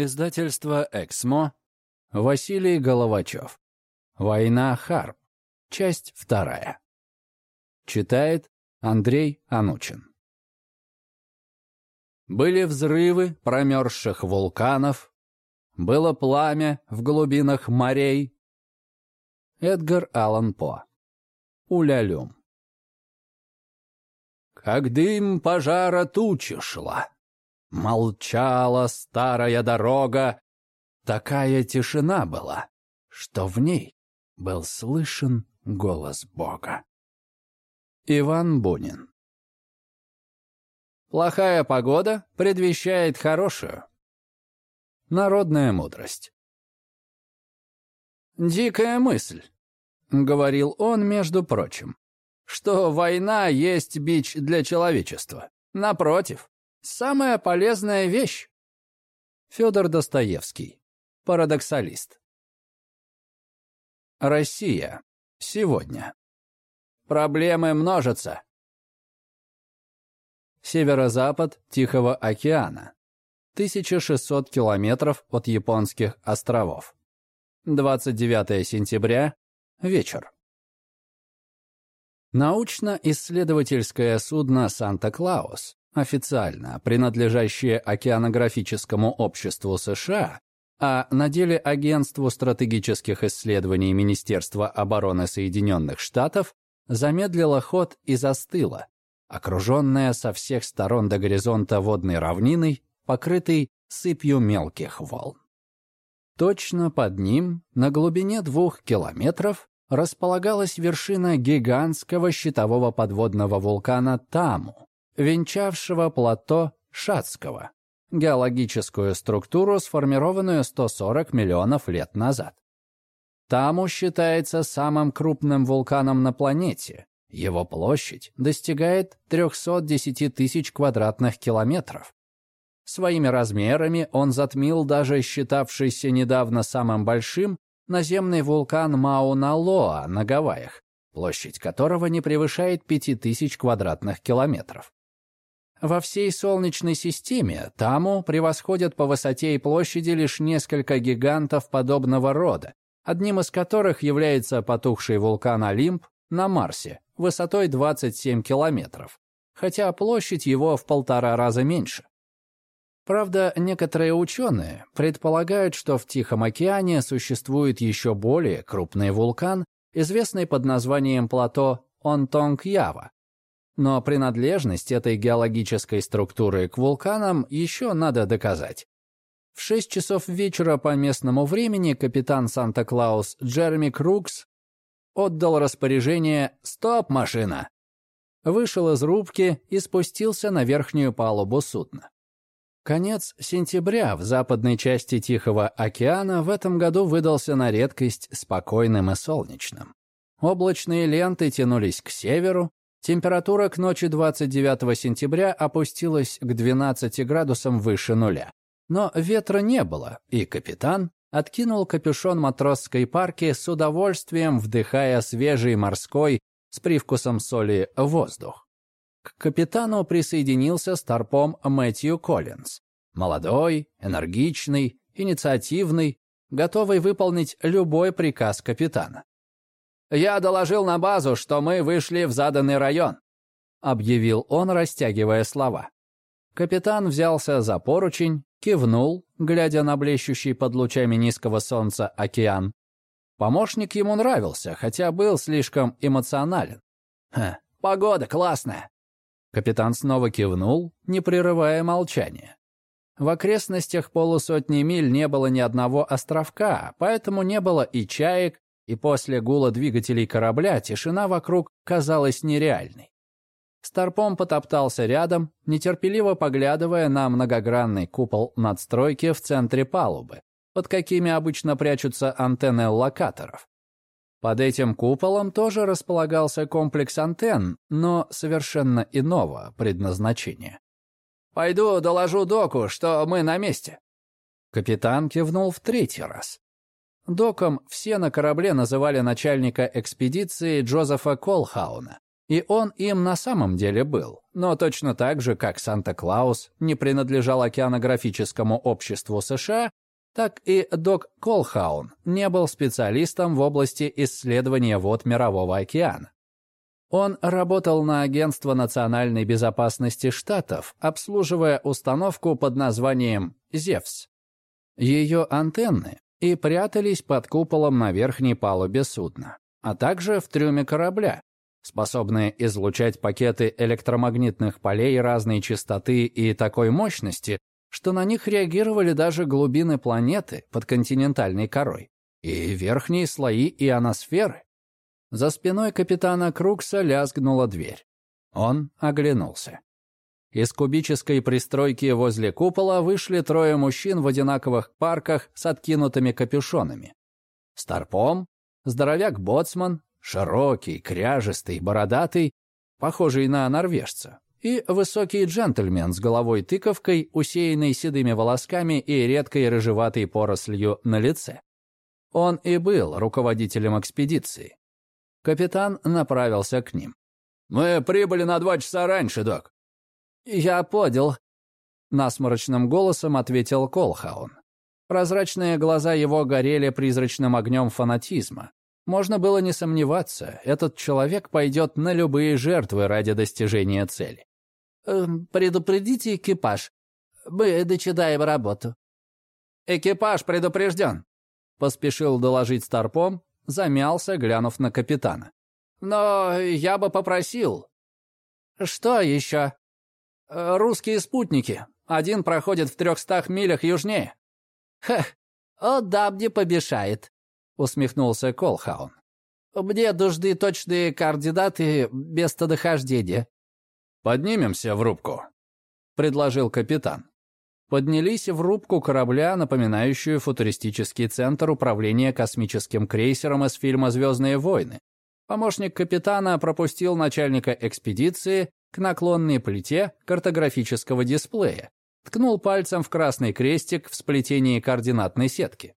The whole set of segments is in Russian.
Издательство «Эксмо». Василий Головачев. «Война Харп». Часть вторая. Читает Андрей Анучин. Были взрывы промерзших вулканов, было пламя в глубинах морей. Эдгар Аллан По. Улялюм. Как дым пожара тучи шла, Молчала старая дорога. Такая тишина была, что в ней был слышен голос Бога. Иван Бунин Плохая погода предвещает хорошую. Народная мудрость. «Дикая мысль», — говорил он, между прочим, «что война есть бич для человечества. Напротив, Самая полезная вещь. Федор Достоевский. Парадоксалист. Россия. Сегодня. Проблемы множатся. Северо-запад Тихого океана. 1600 километров от японских островов. 29 сентября. Вечер. Научно-исследовательское судно «Санта-Клаус» официально принадлежащее Океанографическому обществу США, а на деле Агентству стратегических исследований Министерства обороны Соединенных Штатов, замедлило ход и застыло, окруженная со всех сторон до горизонта водной равниной, покрытой сыпью мелких волн. Точно под ним, на глубине двух километров, располагалась вершина гигантского щитового подводного вулкана Таму, венчавшего плато Шацкого, геологическую структуру, сформированную 140 миллионов лет назад. Таму считается самым крупным вулканом на планете. Его площадь достигает 310 тысяч квадратных километров. Своими размерами он затмил даже считавшийся недавно самым большим наземный вулкан Мауна-Лоа на Гавайях, площадь которого не превышает 5000 квадратных километров. Во всей Солнечной системе Таму превосходят по высоте и площади лишь несколько гигантов подобного рода, одним из которых является потухший вулкан Олимп на Марсе высотой 27 километров, хотя площадь его в полтора раза меньше. Правда, некоторые ученые предполагают, что в Тихом океане существует еще более крупный вулкан, известный под названием плато Онтонг-Ява, но принадлежность этой геологической структуры к вулканам еще надо доказать. В 6 часов вечера по местному времени капитан Санта-Клаус Джереми Крукс отдал распоряжение «Стоп, машина!». Вышел из рубки и спустился на верхнюю палубу судна. Конец сентября в западной части Тихого океана в этом году выдался на редкость спокойным и солнечным. Облачные ленты тянулись к северу, Температура к ночи 29 сентября опустилась к 12 градусам выше нуля. Но ветра не было, и капитан откинул капюшон матросской парки с удовольствием вдыхая свежий морской с привкусом соли воздух. К капитану присоединился старпом Мэтью Коллинз. Молодой, энергичный, инициативный, готовый выполнить любой приказ капитана. «Я доложил на базу, что мы вышли в заданный район», — объявил он, растягивая слова. Капитан взялся за поручень, кивнул, глядя на блещущий под лучами низкого солнца океан. Помощник ему нравился, хотя был слишком эмоционален. «Ха, погода классная!» Капитан снова кивнул, не прерывая молчания. В окрестностях полусотни миль не было ни одного островка, поэтому не было и чаек, и после гула двигателей корабля тишина вокруг казалась нереальной. Старпом потоптался рядом, нетерпеливо поглядывая на многогранный купол надстройки в центре палубы, под какими обычно прячутся антенны локаторов. Под этим куполом тоже располагался комплекс антенн, но совершенно иного предназначения. «Пойду доложу доку, что мы на месте». Капитан кивнул в третий раз. Доком все на корабле называли начальника экспедиции Джозефа Колхауна. И он им на самом деле был, но точно так же, как Санта-Клаус не принадлежал океанографическому обществу США, так и док Колхаун не был специалистом в области исследования вод Мирового океана. Он работал на Агентство национальной безопасности штатов, обслуживая установку под названием «Зевс». Ее антенны и прятались под куполом на верхней палубе судна, а также в трюме корабля, способные излучать пакеты электромагнитных полей разной частоты и такой мощности, что на них реагировали даже глубины планеты под континентальной корой и верхние слои ионосферы. За спиной капитана Крукса лязгнула дверь. Он оглянулся. Из кубической пристройки возле купола вышли трое мужчин в одинаковых парках с откинутыми капюшонами. Старпом, здоровяк-боцман, широкий, кряжистый, бородатый, похожий на норвежца, и высокий джентльмен с головой-тыковкой, усеянной седыми волосками и редкой рыжеватой порослью на лице. Он и был руководителем экспедиции. Капитан направился к ним. «Мы прибыли на два часа раньше, док». «Я понял», — насморочным голосом ответил Колхаун. Прозрачные глаза его горели призрачным огнем фанатизма. Можно было не сомневаться, этот человек пойдет на любые жертвы ради достижения цели. «Эм, «Предупредите экипаж. Мы дочидаем работу». «Экипаж предупрежден», — поспешил доложить Старпом, замялся, глянув на капитана. «Но я бы попросил...» «Что еще?» «Э, «Русские спутники. Один проходит в трехстах милях южнее». «Ха, о да мне помешает», — усмехнулся Колхаун. «Мне нужны точные координаты местонахождения». «Поднимемся в рубку», — предложил капитан поднялись в рубку корабля, напоминающую футуристический центр управления космическим крейсером из фильма «Звездные войны». Помощник капитана пропустил начальника экспедиции к наклонной плите картографического дисплея, ткнул пальцем в красный крестик в сплетении координатной сетки.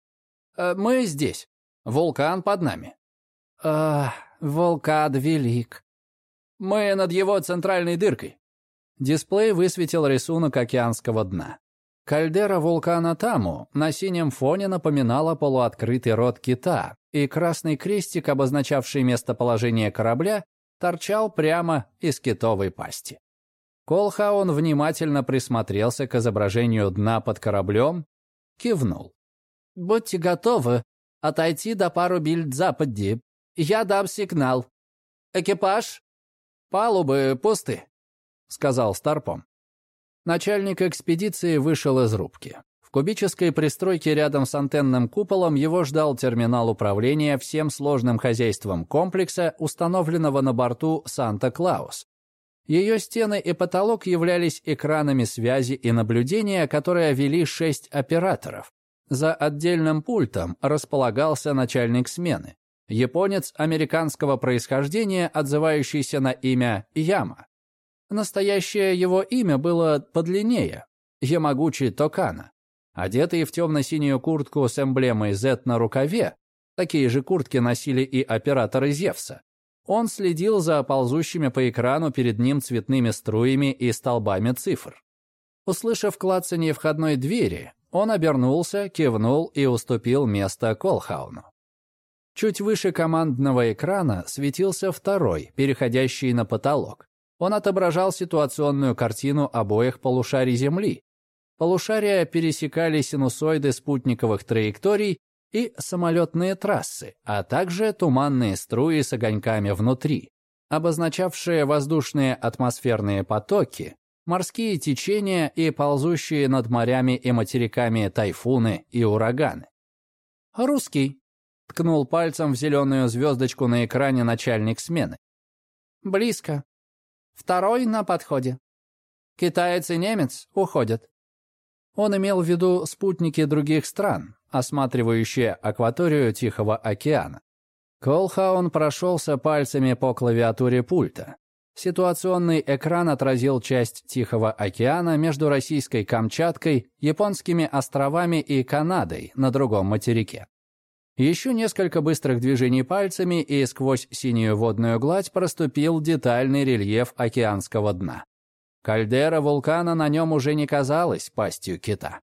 «Э, «Мы здесь. Вулкан под нами». «А, вулкан велик». «Мы над его центральной дыркой». Дисплей высветил рисунок океанского дна. Кальдера вулкана Таму на синем фоне напоминала полуоткрытый рот кита, и красный крестик, обозначавший местоположение корабля, торчал прямо из китовой пасти. Колхаун внимательно присмотрелся к изображению дна под кораблем, кивнул. «Будьте готовы отойти до пару бильд запади. Я дам сигнал. Экипаж? Палубы пусты», — сказал Старпом. Начальник экспедиции вышел из рубки. В кубической пристройке рядом с антенным куполом его ждал терминал управления всем сложным хозяйством комплекса, установленного на борту «Санта-Клаус». Ее стены и потолок являлись экранами связи и наблюдения, которые вели шесть операторов. За отдельным пультом располагался начальник смены. Японец американского происхождения, отзывающийся на имя Яма. Настоящее его имя было подлиннее – Ямагучи Токана. Одетый в темно-синюю куртку с эмблемой Z на рукаве, такие же куртки носили и операторы Зевса, он следил за ползущими по экрану перед ним цветными струями и столбами цифр. Услышав клацание входной двери, он обернулся, кивнул и уступил место Колхауну. Чуть выше командного экрана светился второй, переходящий на потолок. Он отображал ситуационную картину обоих полушарий Земли. Полушария пересекали синусоиды спутниковых траекторий и самолетные трассы, а также туманные струи с огоньками внутри, обозначавшие воздушные атмосферные потоки, морские течения и ползущие над морями и материками тайфуны и ураганы. «Русский», — ткнул пальцем в зеленую звездочку на экране начальник смены. «Близко. Второй на подходе. Китаец и немец уходят. Он имел в виду спутники других стран, осматривающие акваторию Тихого океана. Колхаун прошелся пальцами по клавиатуре пульта. Ситуационный экран отразил часть Тихого океана между российской Камчаткой, японскими островами и Канадой на другом материке. Еще несколько быстрых движений пальцами, и сквозь синюю водную гладь проступил детальный рельеф океанского дна. Кальдера вулкана на нем уже не казалась пастью кита.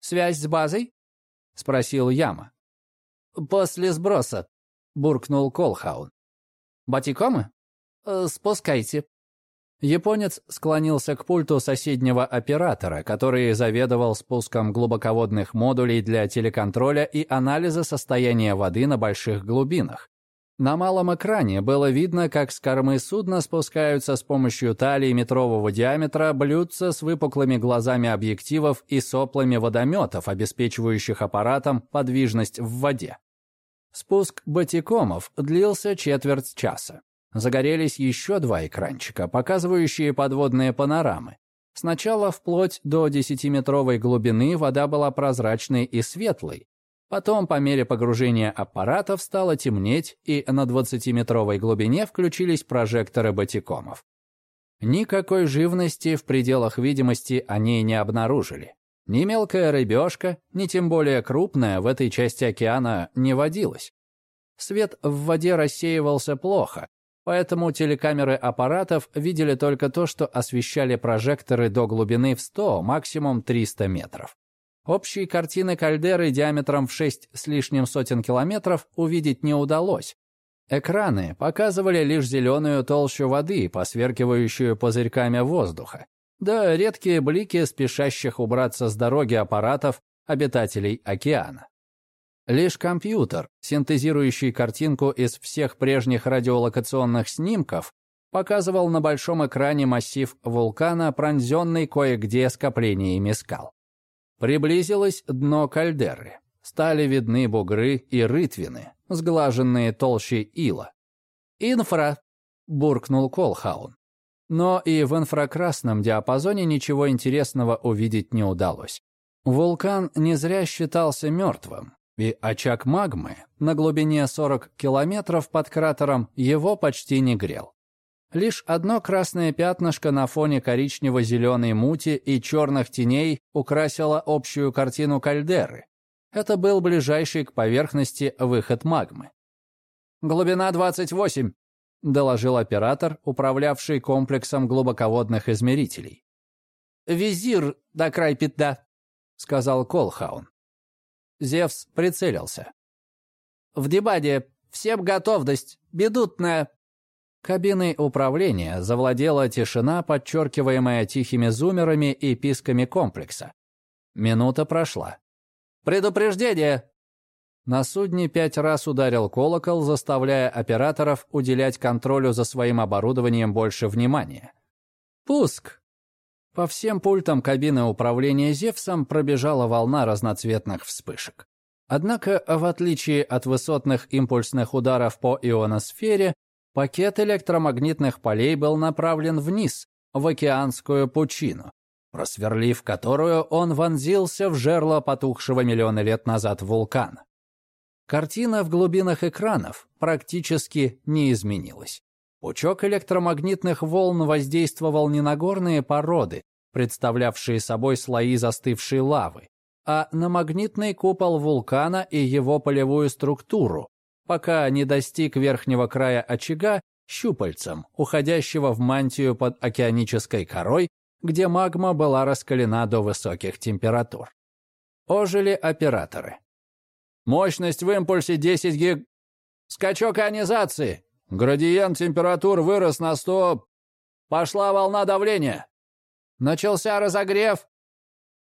«Связь с базой?» — спросил Яма. «После сброса», — буркнул Колхаун. «Батикомы? Э, спускайте». Японец склонился к пульту соседнего оператора, который заведовал спуском глубоководных модулей для телеконтроля и анализа состояния воды на больших глубинах. На малом экране было видно, как с кормы судна спускаются с помощью талии метрового диаметра блюдца с выпуклыми глазами объективов и соплами водометов, обеспечивающих аппаратом подвижность в воде. Спуск батикомов длился четверть часа. Загорелись еще два экранчика, показывающие подводные панорамы. Сначала вплоть до 10-метровой глубины вода была прозрачной и светлой, Потом, по мере погружения аппаратов, стало темнеть, и на 20-метровой глубине включились прожекторы батикомов. Никакой живности в пределах видимости они не обнаружили. Ни мелкая рыбешка, ни тем более крупная в этой части океана не водилась. Свет в воде рассеивался плохо, поэтому телекамеры аппаратов видели только то, что освещали прожекторы до глубины в 100, максимум 300 метров. Общей картины кальдеры диаметром в 6 с лишним сотен километров увидеть не удалось. Экраны показывали лишь зеленую толщу воды, посверкивающую пузырьками воздуха, да редкие блики спешащих убраться с дороги аппаратов обитателей океана. Лишь компьютер, синтезирующий картинку из всех прежних радиолокационных снимков, показывал на большом экране массив вулкана, пронзенный кое-где скоплениями скал. Приблизилось дно кальдеры. Стали видны бугры и рытвины, сглаженные толщей ила. «Инфра!» — буркнул Колхаун. Но и в инфракрасном диапазоне ничего интересного увидеть не удалось. Вулкан не зря считался мертвым, и очаг магмы на глубине 40 километров под кратером его почти не грел. Лишь одно красное пятнышко на фоне коричнево-зеленой мути и черных теней украсило общую картину кальдеры. Это был ближайший к поверхности выход магмы. «Глубина 28», — доложил оператор, управлявший комплексом глубоководных измерителей. «Визир до край пятна», — сказал Колхаун. Зевс прицелился. «В дебаде. Всем готовность. Бедутная Кабиной управления завладела тишина, подчеркиваемая тихими зумерами и писками комплекса. Минута прошла. «Предупреждение!» На судне пять раз ударил колокол, заставляя операторов уделять контролю за своим оборудованием больше внимания. «Пуск!» По всем пультам кабины управления Зевсом пробежала волна разноцветных вспышек. Однако, в отличие от высотных импульсных ударов по ионосфере, Пакет электромагнитных полей был направлен вниз, в океанскую пучину, просверлив которую он вонзился в жерло потухшего миллионы лет назад вулкана. Картина в глубинах экранов практически не изменилась. Пучок электромагнитных волн воздействовал не на горные породы, представлявшие собой слои застывшей лавы, а на магнитный купол вулкана и его полевую структуру, пока не достиг верхнего края очага щупальцем, уходящего в мантию под океанической корой, где магма была раскалена до высоких температур. Ожили операторы. Мощность в импульсе 10 гиг... Скачок ионизации. Градиент температур вырос на 100... Пошла волна давления. Начался разогрев.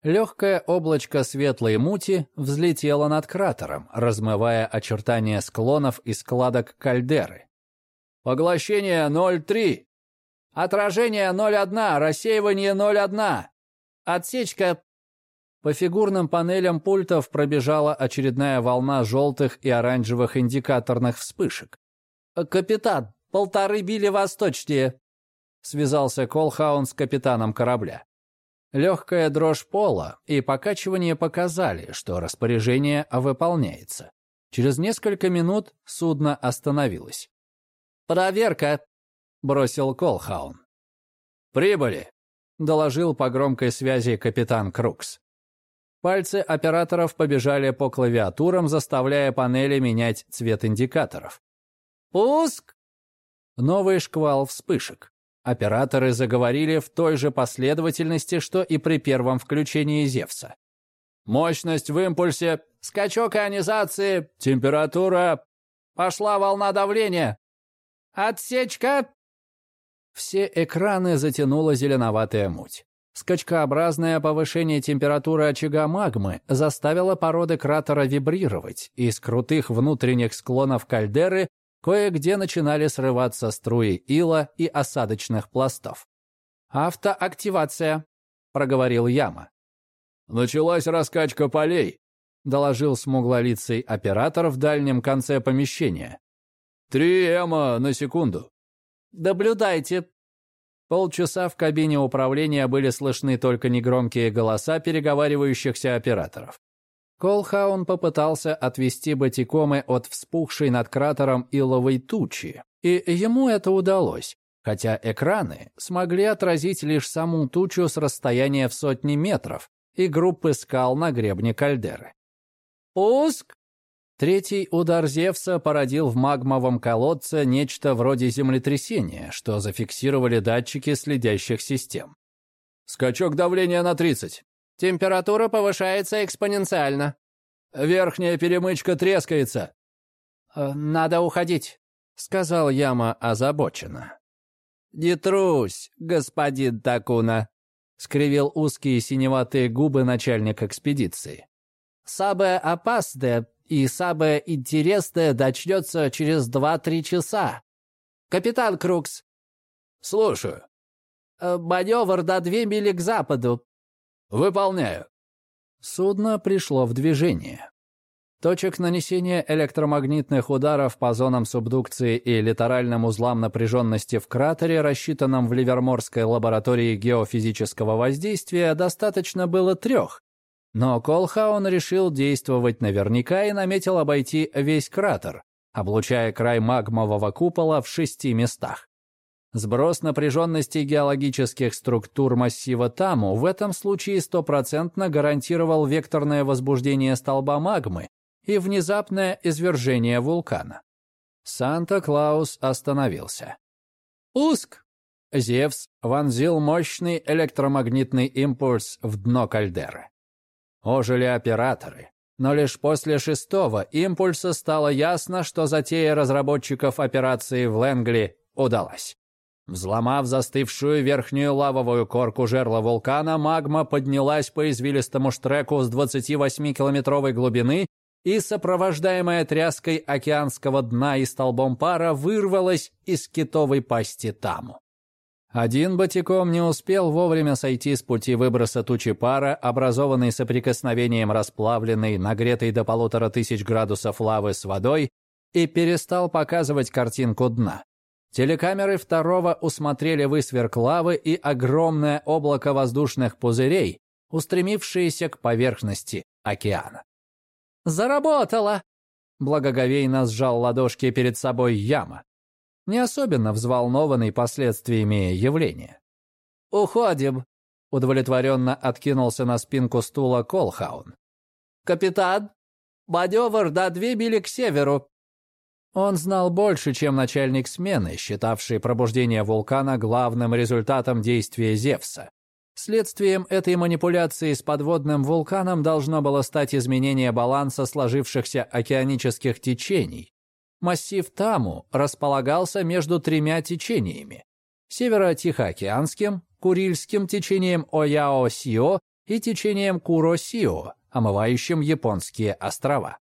Легкое облачко светлой мути взлетело над кратером, размывая очертания склонов и складок кальдеры. «Поглощение 0,3. Отражение 0,1. Рассеивание 0,1. Отсечка...» По фигурным панелям пультов пробежала очередная волна желтых и оранжевых индикаторных вспышек. «Капитан, полторы били восточнее», — связался Колхаун с капитаном корабля. Легкая дрожь пола и покачивание показали, что распоряжение выполняется. Через несколько минут судно остановилось. «Проверка!» — бросил Колхаун. «Прибыли!» — доложил по громкой связи капитан Крукс. Пальцы операторов побежали по клавиатурам, заставляя панели менять цвет индикаторов. «Пуск!» Новый шквал вспышек. Операторы заговорили в той же последовательности, что и при первом включении Зевса. Мощность в импульсе, скачок ионизации, температура, пошла волна давления. Отсечка! Все экраны затянула зеленоватая муть. Скачкообразное повышение температуры очага магмы заставило породы кратера вибрировать, и с крутых внутренних склонов кальдеры Кое-где начинали срываться струи ила и осадочных пластов. «Автоактивация», — проговорил Яма. «Началась раскачка полей», — доложил смуглолицый оператор в дальнем конце помещения. «Три эма на секунду». «Наблюдайте». Полчаса в кабине управления были слышны только негромкие голоса переговаривающихся операторов. Колхаун попытался отвести батикомы от вспухшей над кратером иловой тучи, и ему это удалось, хотя экраны смогли отразить лишь саму тучу с расстояния в сотни метров и группы скал на гребне кальдеры. «Пуск!» Третий удар Зевса породил в магмовом колодце нечто вроде землетрясения, что зафиксировали датчики следящих систем. «Скачок давления на 30. Температура повышается экспоненциально. Верхняя перемычка трескается. Э, «Надо уходить», — сказал Яма озабоченно. «Не трусь, господин Такуна», — скривил узкие синеватые губы начальник экспедиции. «Самое опасное и самое интересное начнется через два-три часа. Капитан Крукс». «Слушаю». Э, «Маневр до две мили к западу. «Выполняю». Судно пришло в движение. Точек нанесения электромагнитных ударов по зонам субдукции и литеральным узлам напряженности в кратере, рассчитанном в Ливерморской лаборатории геофизического воздействия, достаточно было трех. Но Колхаун решил действовать наверняка и наметил обойти весь кратер, облучая край магмового купола в шести местах. Сброс напряженности геологических структур массива Таму в этом случае стопроцентно гарантировал векторное возбуждение столба магмы и внезапное извержение вулкана. Санта-Клаус остановился. «Уск!» Зевс вонзил мощный электромагнитный импульс в дно кальдеры. Ожили операторы, но лишь после шестого импульса стало ясно, что затея разработчиков операции в Лэнгли удалась. Взломав застывшую верхнюю лавовую корку жерла вулкана, магма поднялась по извилистому штреку с 28-километровой глубины и, сопровождаемая тряской океанского дна и столбом пара, вырвалась из китовой пасти Таму. Один батиком не успел вовремя сойти с пути выброса тучи пара, образованной соприкосновением расплавленной, нагретой до полутора тысяч градусов лавы с водой, и перестал показывать картинку дна. Телекамеры второго усмотрели высверк лавы и огромное облако воздушных пузырей, устремившиеся к поверхности океана. «Заработало!» — благоговейно сжал ладошки перед собой Яма, не особенно взволнованный последствиями явления. «Уходим!» — удовлетворенно откинулся на спинку стула Колхаун. «Капитан, маневр до две мили к северу, он знал больше, чем начальник смены, считавший пробуждение вулкана главным результатом действия Зевса. Следствием этой манипуляции с подводным вулканом должно было стать изменение баланса сложившихся океанических течений. Массив Таму располагался между тремя течениями – северо-тихоокеанским, Курильским течением Ояо-Сио и течением Куро-Сио, омывающим японские острова.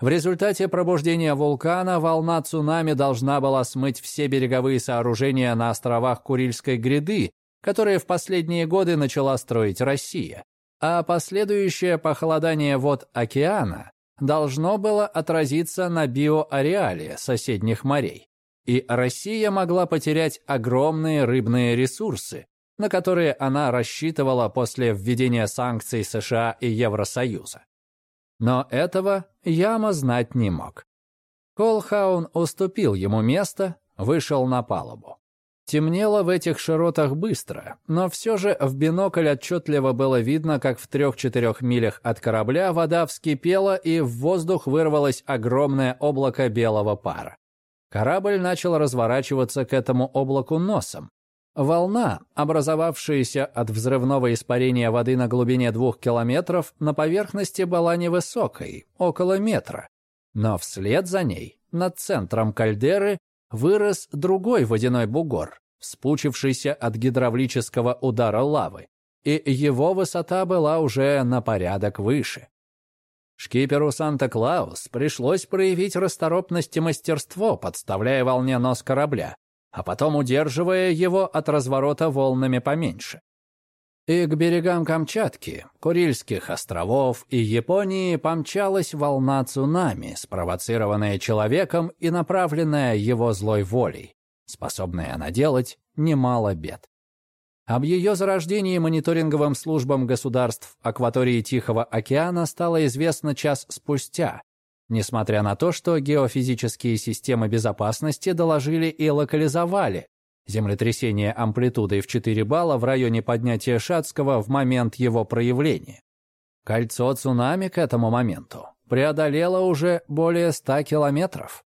В результате пробуждения вулкана волна цунами должна была смыть все береговые сооружения на островах Курильской гряды, которые в последние годы начала строить Россия, а последующее похолодание вод океана должно было отразиться на биоареале соседних морей. И Россия могла потерять огромные рыбные ресурсы, на которые она рассчитывала после введения санкций США и Евросоюза. Но этого Яма знать не мог. Колхаун уступил ему место, вышел на палубу. Темнело в этих широтах быстро, но все же в бинокль отчетливо было видно, как в трех-четырех милях от корабля вода вскипела и в воздух вырвалось огромное облако белого пара. Корабль начал разворачиваться к этому облаку носом. Волна, образовавшаяся от взрывного испарения воды на глубине двух километров, на поверхности была невысокой, около метра. Но вслед за ней, над центром кальдеры, вырос другой водяной бугор, спучившийся от гидравлического удара лавы, и его высота была уже на порядок выше. Шкиперу Санта-Клаус пришлось проявить расторопность и мастерство, подставляя волне нос корабля, а потом удерживая его от разворота волнами поменьше. И к берегам Камчатки, Курильских островов и Японии помчалась волна цунами, спровоцированная человеком и направленная его злой волей, способная наделать немало бед. Об ее зарождении мониторинговым службам государств акватории Тихого океана стало известно час спустя, несмотря на то, что геофизические системы безопасности доложили и локализовали землетрясение амплитудой в 4 балла в районе поднятия Шацкого в момент его проявления. Кольцо цунами к этому моменту преодолело уже более 100 километров.